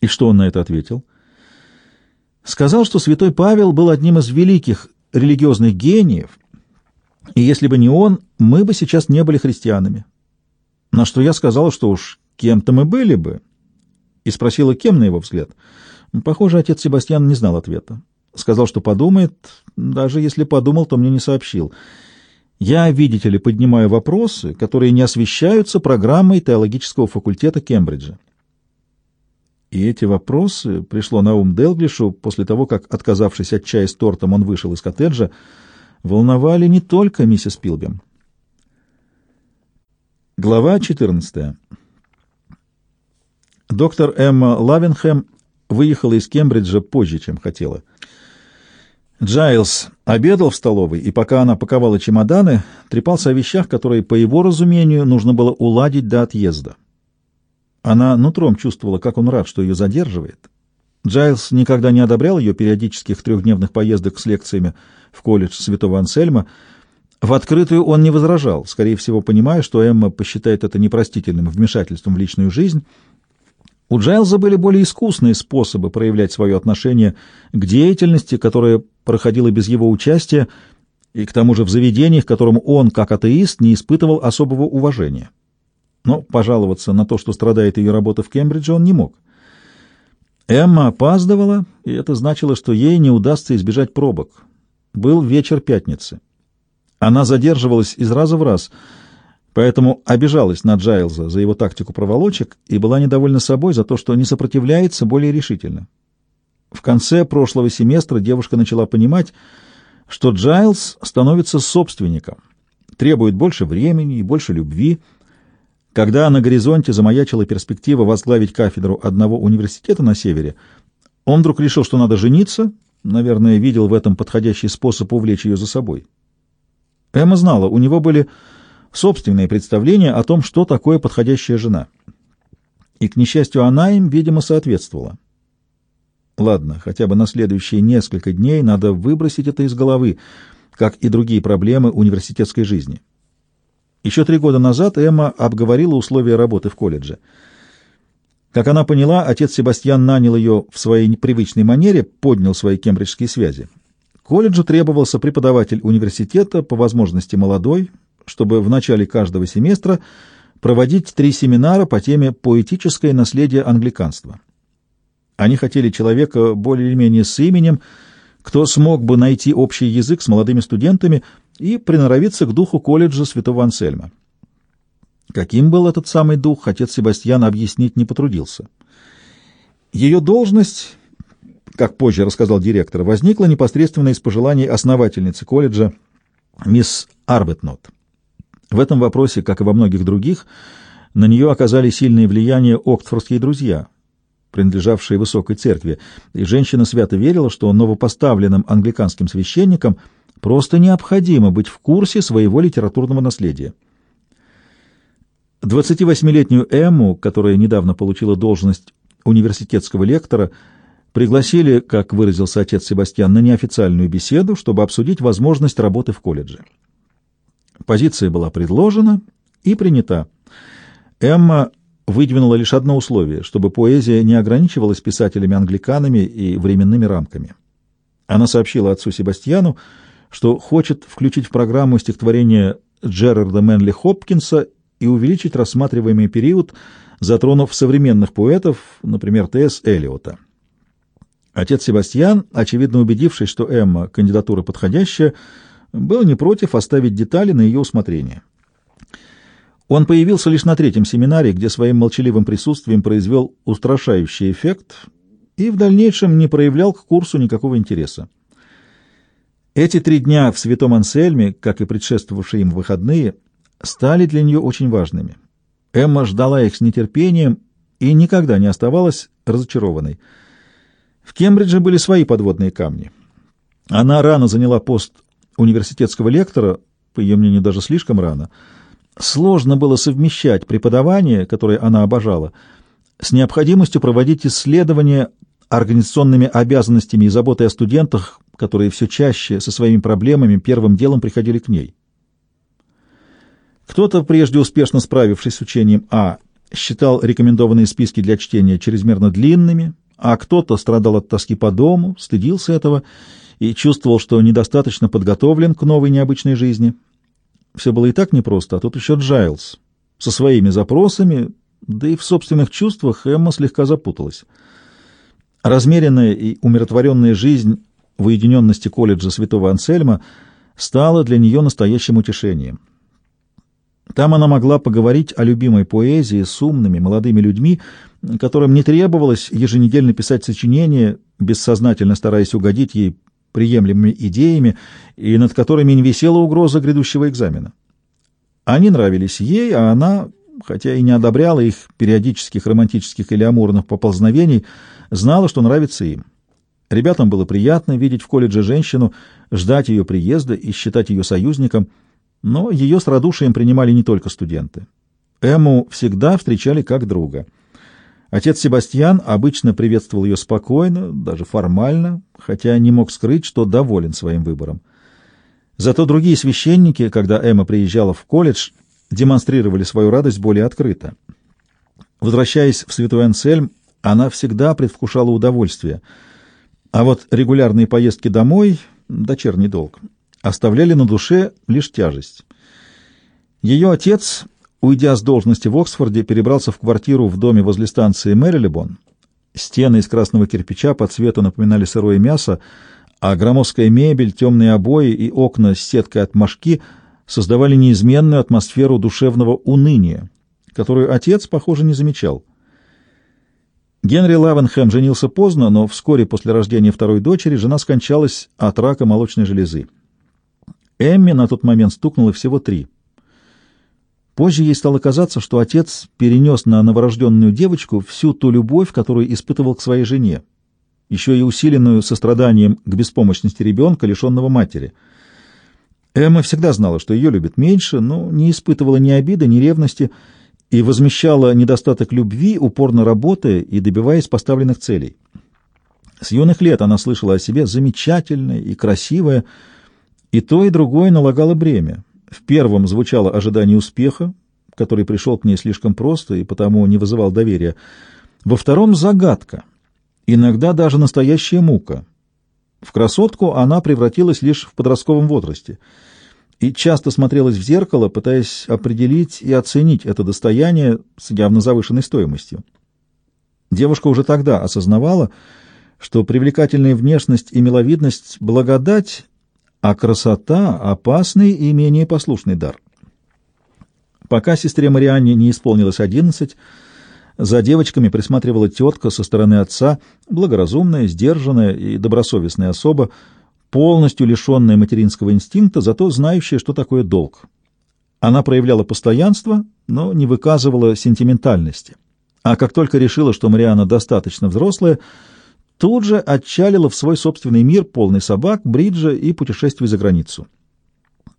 И что он на это ответил? Сказал, что святой Павел был одним из великих религиозных гениев, и если бы не он, мы бы сейчас не были христианами. На что я сказала, что уж кем-то мы были бы, и спросила, кем на его взгляд. Похоже, отец Себастьян не знал ответа. Сказал, что подумает, даже если подумал, то мне не сообщил. Я, видите ли, поднимаю вопросы, которые не освещаются программой теологического факультета Кембриджа. И эти вопросы пришло на ум Делглишу после того, как, отказавшись от чая с тортом, он вышел из коттеджа, волновали не только миссис Пилбем. Глава 14. Доктор Эмма Лавенхэм выехала из Кембриджа позже, чем хотела. Джайлз обедал в столовой, и пока она паковала чемоданы, трепался о вещах, которые, по его разумению, нужно было уладить до отъезда. Она нутром чувствовала, как он рад, что ее задерживает. Джайлз никогда не одобрял ее периодических трехдневных поездок с лекциями в колледж Святого Ансельма. В открытую он не возражал, скорее всего, понимая, что Эмма посчитает это непростительным вмешательством в личную жизнь. У Джайлза были более искусные способы проявлять свое отношение к деятельности, которая проходила без его участия, и к тому же в заведениях, к которому он, как атеист, не испытывал особого уважения. Но пожаловаться на то, что страдает ее работа в Кембридже, он не мог. Эмма опаздывала, и это значило, что ей не удастся избежать пробок. Был вечер пятницы. Она задерживалась из раза в раз, поэтому обижалась на Джайлза за его тактику проволочек и была недовольна собой за то, что не сопротивляется более решительно. В конце прошлого семестра девушка начала понимать, что Джайлз становится собственником, требует больше времени и больше любви. Когда на горизонте замаячила перспектива возглавить кафедру одного университета на севере, он вдруг решил, что надо жениться, наверное, видел в этом подходящий способ увлечь ее за собой. Эмма знала, у него были собственные представления о том, что такое подходящая жена. И, к несчастью, она им, видимо, соответствовала. Ладно, хотя бы на следующие несколько дней надо выбросить это из головы, как и другие проблемы университетской жизни. Еще три года назад Эмма обговорила условия работы в колледже. Как она поняла, отец Себастьян нанял ее в своей непривычной манере, поднял свои кембриджские связи. Колледжу требовался преподаватель университета, по возможности молодой, чтобы в начале каждого семестра проводить три семинара по теме «Поэтическое наследие англиканства». Они хотели человека более или менее с именем, кто смог бы найти общий язык с молодыми студентами и приноровиться к духу колледжа святого Ансельма. Каким был этот самый дух, отец Себастьян объяснить не потрудился. Ее должность как позже рассказал директор, возникла непосредственно из пожеланий основательницы колледжа мисс Арбетнот. В этом вопросе, как и во многих других, на нее оказали сильное влияние оксфордские друзья, принадлежавшие высокой церкви, и женщина свято верила, что новопоставленным англиканским священникам просто необходимо быть в курсе своего литературного наследия. 28-летнюю Эмму, которая недавно получила должность университетского лектора, пригласили, как выразился отец Себастьян, на неофициальную беседу, чтобы обсудить возможность работы в колледже. Позиция была предложена и принята. Эмма выдвинула лишь одно условие, чтобы поэзия не ограничивалась писателями-англиканами и временными рамками. Она сообщила отцу Себастьяну, что хочет включить в программу стихотворение Джерарда Мэнли Хопкинса и увеличить рассматриваемый период, затронув современных поэтов, например, Т.С. Элиота. Отец Себастьян, очевидно убедившись, что Эмма кандидатура подходящая, был не против оставить детали на ее усмотрение. Он появился лишь на третьем семинаре, где своим молчаливым присутствием произвел устрашающий эффект и в дальнейшем не проявлял к курсу никакого интереса. Эти три дня в Святом Ансельме, как и предшествовавшие им выходные, стали для нее очень важными. Эмма ждала их с нетерпением и никогда не оставалась разочарованной. В Кембридже были свои подводные камни. Она рано заняла пост университетского лектора, по ее мнению, даже слишком рано. Сложно было совмещать преподавание, которое она обожала, с необходимостью проводить исследования организационными обязанностями и заботой о студентах, которые все чаще со своими проблемами первым делом приходили к ней. Кто-то, прежде успешно справившись с учением А, считал рекомендованные списки для чтения чрезмерно длинными, а кто-то страдал от тоски по дому, стыдился этого и чувствовал, что недостаточно подготовлен к новой необычной жизни. Все было и так непросто, а тут еще Джайлз. Со своими запросами, да и в собственных чувствах Эмма слегка запуталась. Размеренная и умиротворенная жизнь в уединенности колледжа святого Ансельма стала для нее настоящим утешением. Там она могла поговорить о любимой поэзии с умными молодыми людьми, которым не требовалось еженедельно писать сочинения, бессознательно стараясь угодить ей приемлемыми идеями и над которыми не висела угроза грядущего экзамена. Они нравились ей, а она, хотя и не одобряла их периодических романтических или амурных поползновений, знала, что нравится им. Ребятам было приятно видеть в колледже женщину, ждать ее приезда и считать ее союзником, но ее с радушием принимали не только студенты. Эму всегда встречали как друга. Отец Себастьян обычно приветствовал ее спокойно, даже формально, хотя не мог скрыть, что доволен своим выбором. Зато другие священники, когда Эмма приезжала в колледж, демонстрировали свою радость более открыто. Возвращаясь в Святой Ансельм, она всегда предвкушала удовольствие, а вот регулярные поездки домой, дочерний долг, оставляли на душе лишь тяжесть. Ее отец, уйдя с должности в Оксфорде, перебрался в квартиру в доме возле станции Мэрилебон. Стены из красного кирпича по цвету напоминали сырое мясо, а громоздкая мебель, темные обои и окна с сеткой от мошки создавали неизменную атмосферу душевного уныния, которую отец, похоже, не замечал. Генри Лавенхэм женился поздно, но вскоре после рождения второй дочери жена скончалась от рака молочной железы. Эмми на тот момент стукнуло всего три. Позже ей стало казаться, что отец перенес на новорожденную девочку всю ту любовь, которую испытывал к своей жене, еще и усиленную состраданием к беспомощности ребенка, лишенного матери. Эмма всегда знала, что ее любят меньше, но не испытывала ни обиды, ни ревности и возмещала недостаток любви, упорно работая и добиваясь поставленных целей. С юных лет она слышала о себе замечательная и красивая, и то, и другое налагало бремя. В первом звучало ожидание успеха, который пришел к ней слишком просто и потому не вызывал доверия. Во втором — загадка, иногда даже настоящая мука. В красотку она превратилась лишь в подростковом возрасте и часто смотрелась в зеркало, пытаясь определить и оценить это достояние с явно завышенной стоимостью. Девушка уже тогда осознавала, что привлекательная внешность и миловидность — благодать, а красота — опасный и менее послушный дар. Пока сестре Марианне не исполнилось одиннадцать, за девочками присматривала тетка со стороны отца, благоразумная, сдержанная и добросовестная особа, полностью лишенная материнского инстинкта, зато знающая, что такое долг. Она проявляла постоянство, но не выказывала сентиментальности. А как только решила, что Мариана достаточно взрослая, тут же отчалила в свой собственный мир, полный собак, бриджа и путешествий за границу.